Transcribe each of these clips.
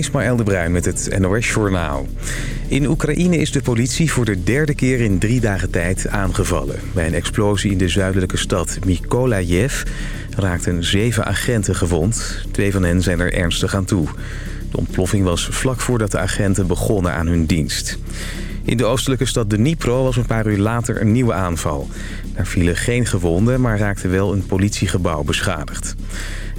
Ismaël de Bruin met het NOS Journaal. In Oekraïne is de politie voor de derde keer in drie dagen tijd aangevallen. Bij een explosie in de zuidelijke stad Mykolajev raakten zeven agenten gewond. Twee van hen zijn er ernstig aan toe. De ontploffing was vlak voordat de agenten begonnen aan hun dienst. In de oostelijke stad Dnipro was een paar uur later een nieuwe aanval. Daar vielen geen gewonden, maar raakte wel een politiegebouw beschadigd.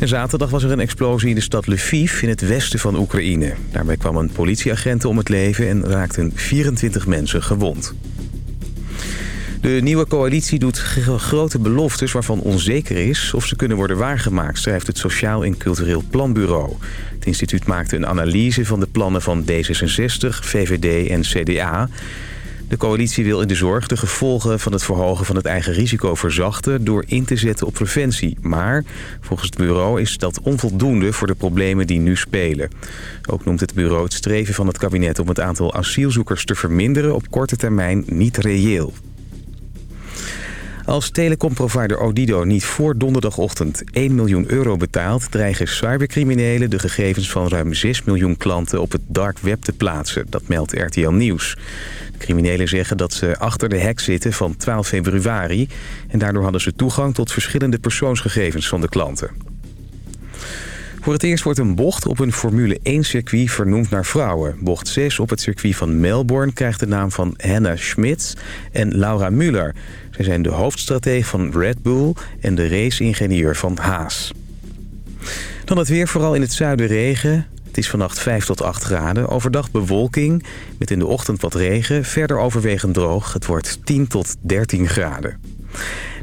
Zaterdag was er een explosie in de stad Lviv in het westen van Oekraïne. Daarbij kwam een politieagent om het leven en raakten 24 mensen gewond. De nieuwe coalitie doet grote beloftes waarvan onzeker is of ze kunnen worden waargemaakt, schrijft het Sociaal en Cultureel Planbureau. Het instituut maakte een analyse van de plannen van D66, VVD en CDA. De coalitie wil in de zorg de gevolgen van het verhogen van het eigen risico verzachten door in te zetten op preventie. Maar volgens het bureau is dat onvoldoende voor de problemen die nu spelen. Ook noemt het bureau het streven van het kabinet om het aantal asielzoekers te verminderen op korte termijn niet reëel. Als telecomprovider Odido niet voor donderdagochtend 1 miljoen euro betaalt... dreigen cybercriminelen de gegevens van ruim 6 miljoen klanten op het dark web te plaatsen. Dat meldt RTL Nieuws. De criminelen zeggen dat ze achter de hek zitten van 12 februari... en daardoor hadden ze toegang tot verschillende persoonsgegevens van de klanten. Voor het eerst wordt een bocht op een Formule 1-circuit vernoemd naar vrouwen. Bocht 6 op het circuit van Melbourne krijgt de naam van Hannah Schmitz en Laura Müller. Zij zijn de hoofdstratege van Red Bull en de race-ingenieur van Haas. Dan het weer, vooral in het zuiden regen. Het is vannacht 5 tot 8 graden. Overdag bewolking, met in de ochtend wat regen. Verder overwegend droog. Het wordt 10 tot 13 graden.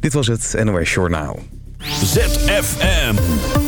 Dit was het NOS Journaal. ZFM.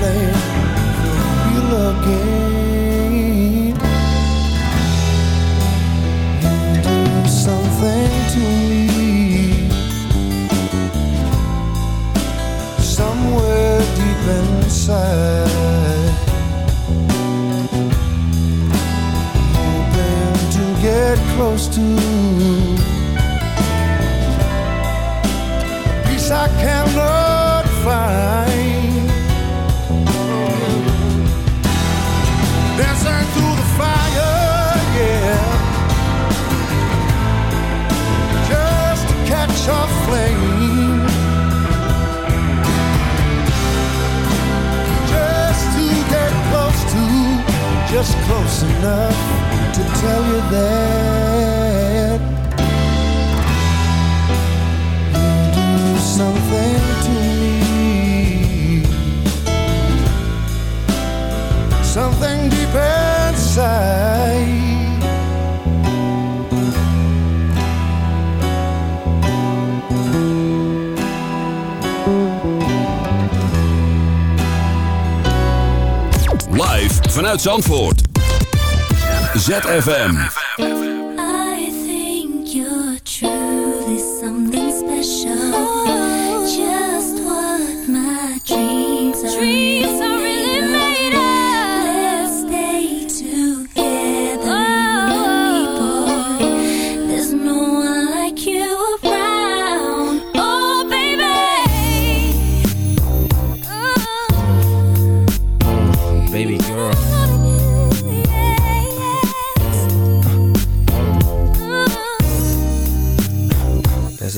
flame, Zandvoort. ZFM.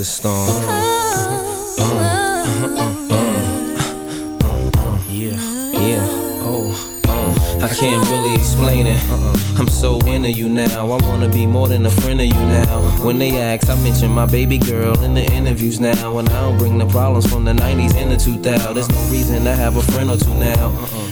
A storm. Yeah, yeah, oh, oh. explaining. Uh-uh. I'm so into you now. I wanna be more than a friend of you now. When they ask, I mention my baby girl in the interviews now. And I don't bring the problems from the 90s and the 2000. There's no reason to have a friend or two now. Uh-uh.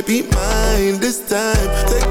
time. Take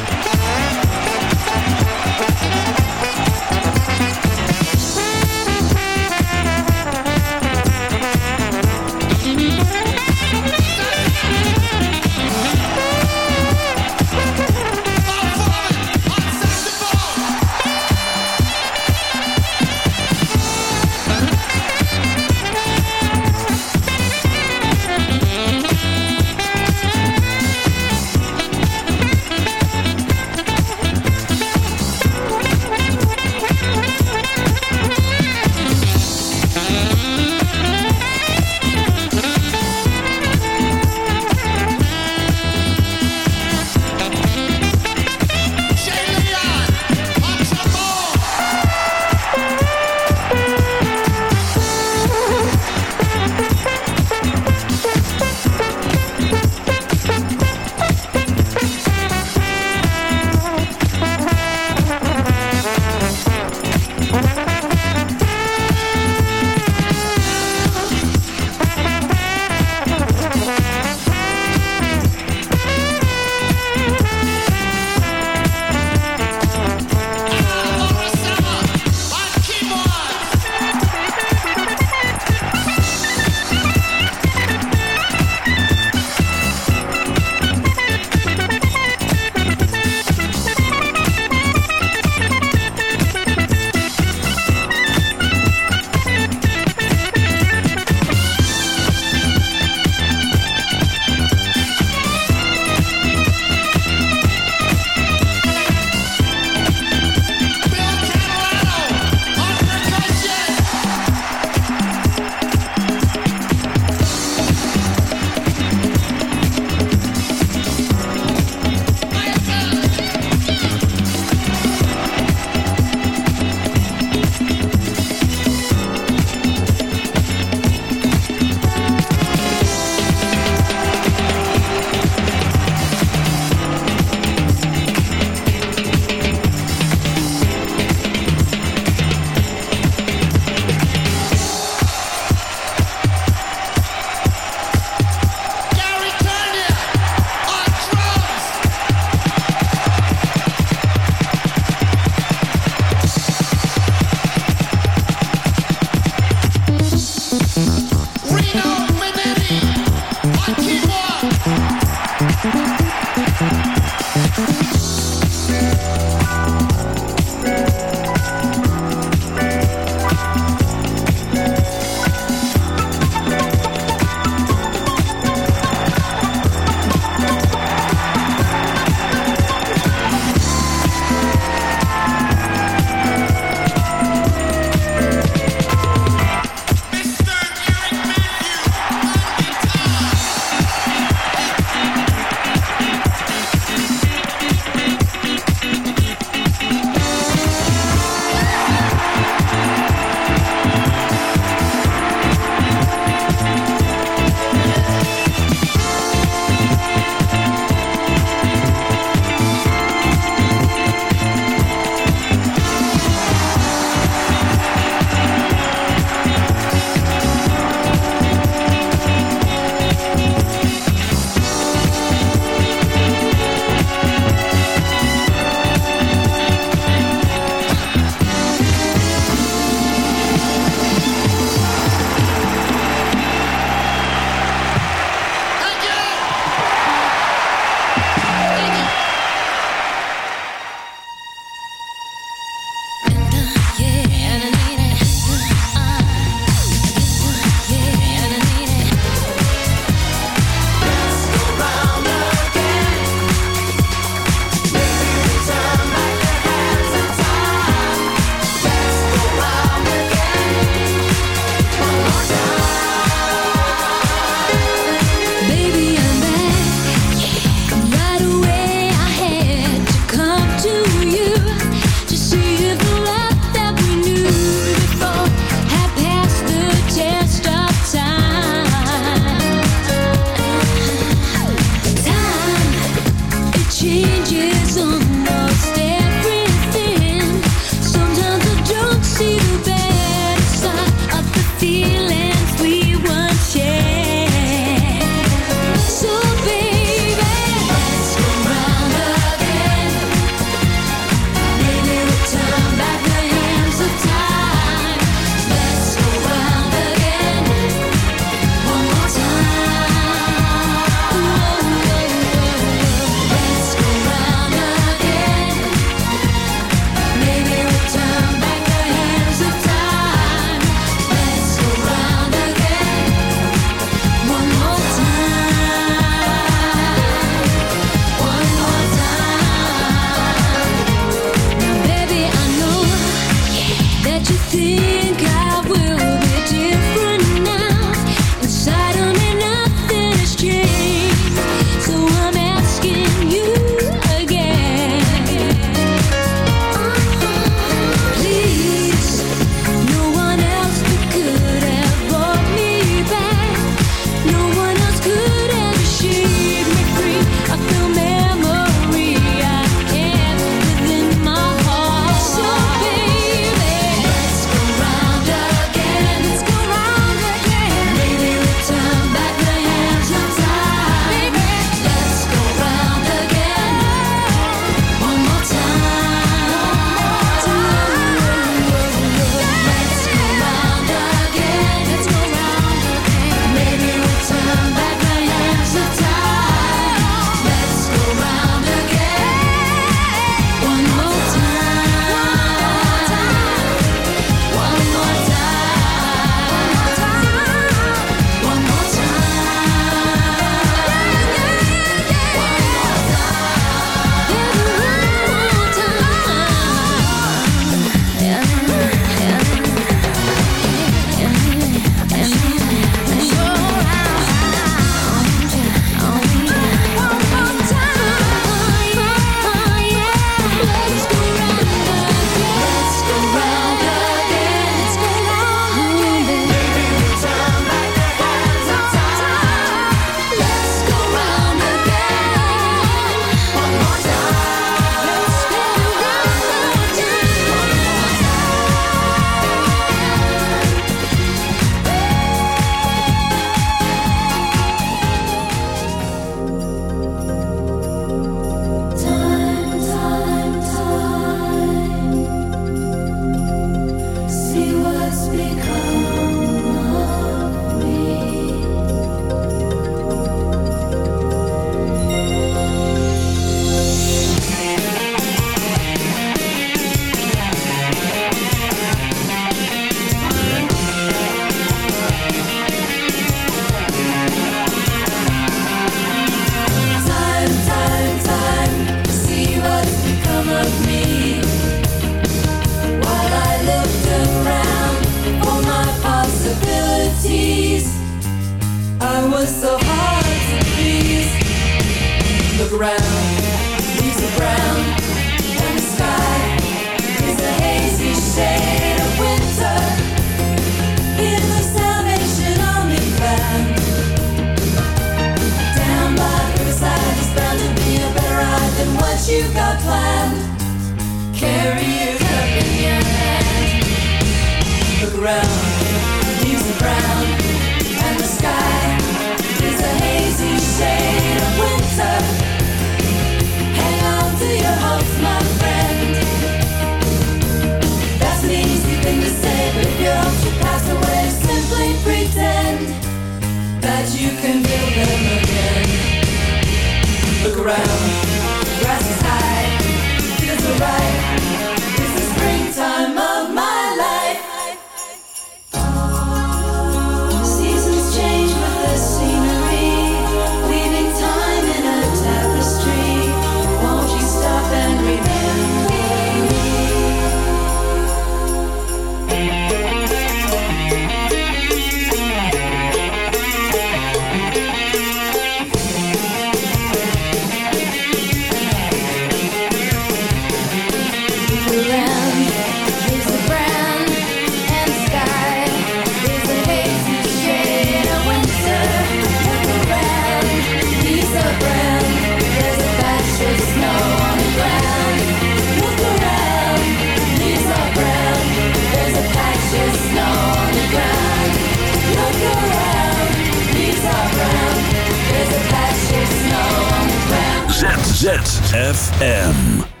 Ground.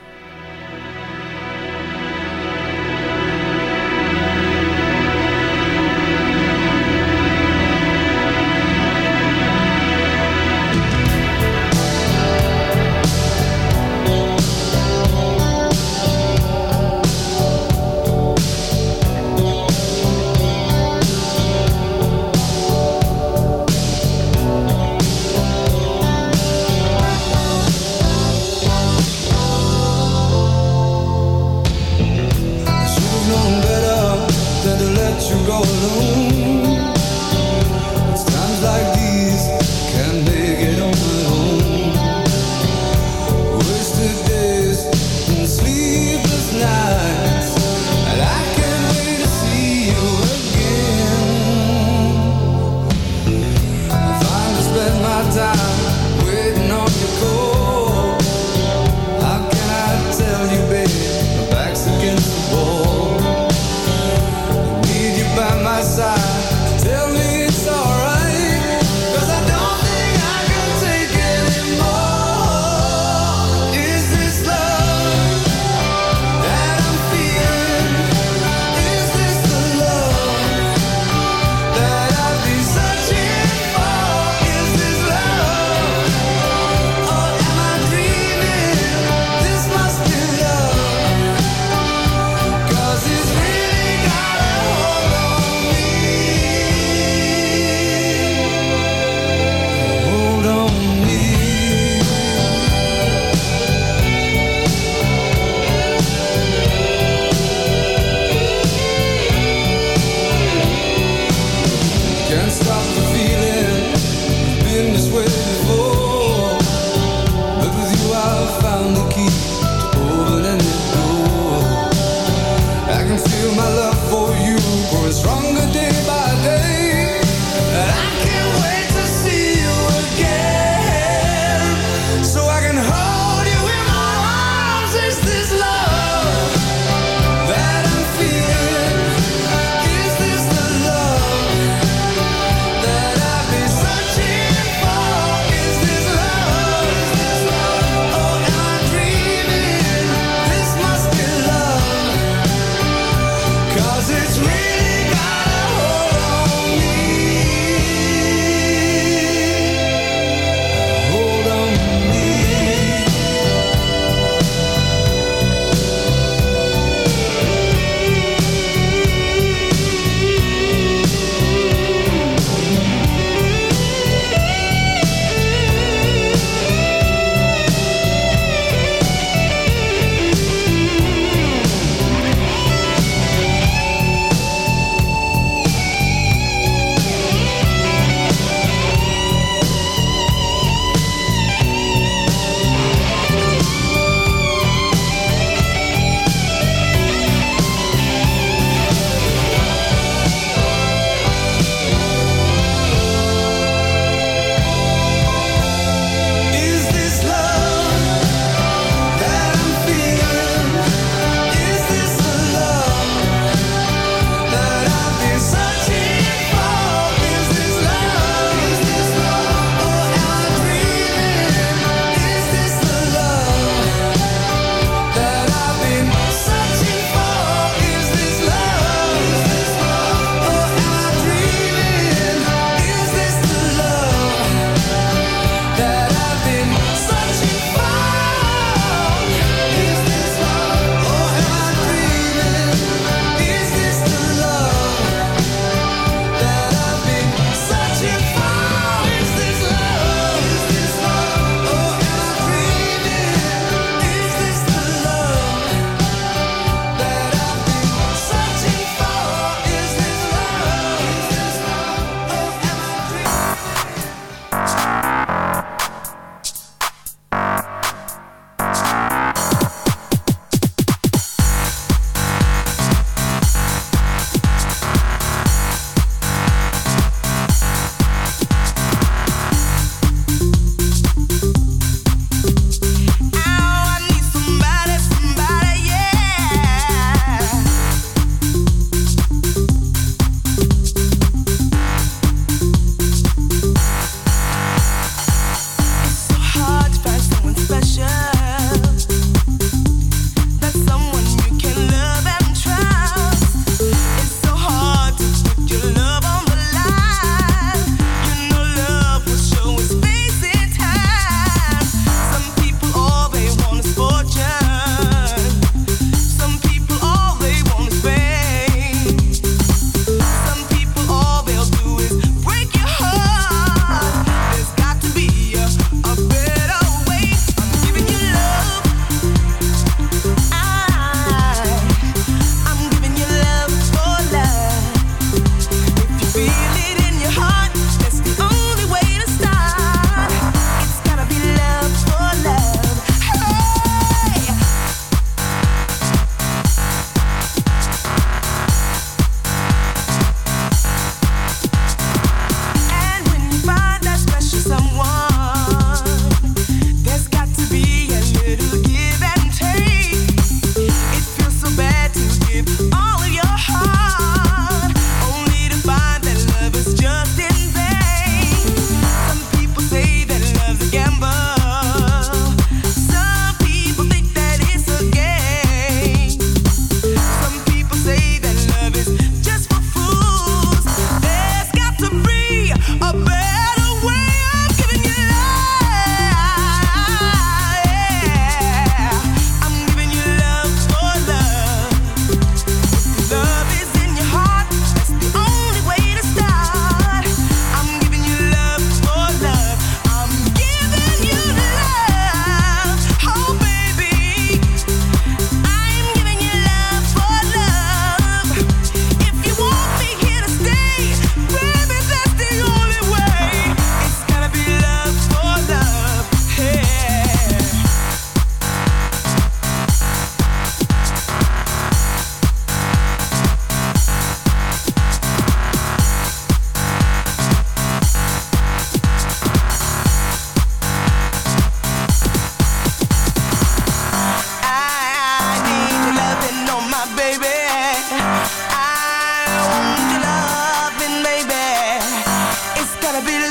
be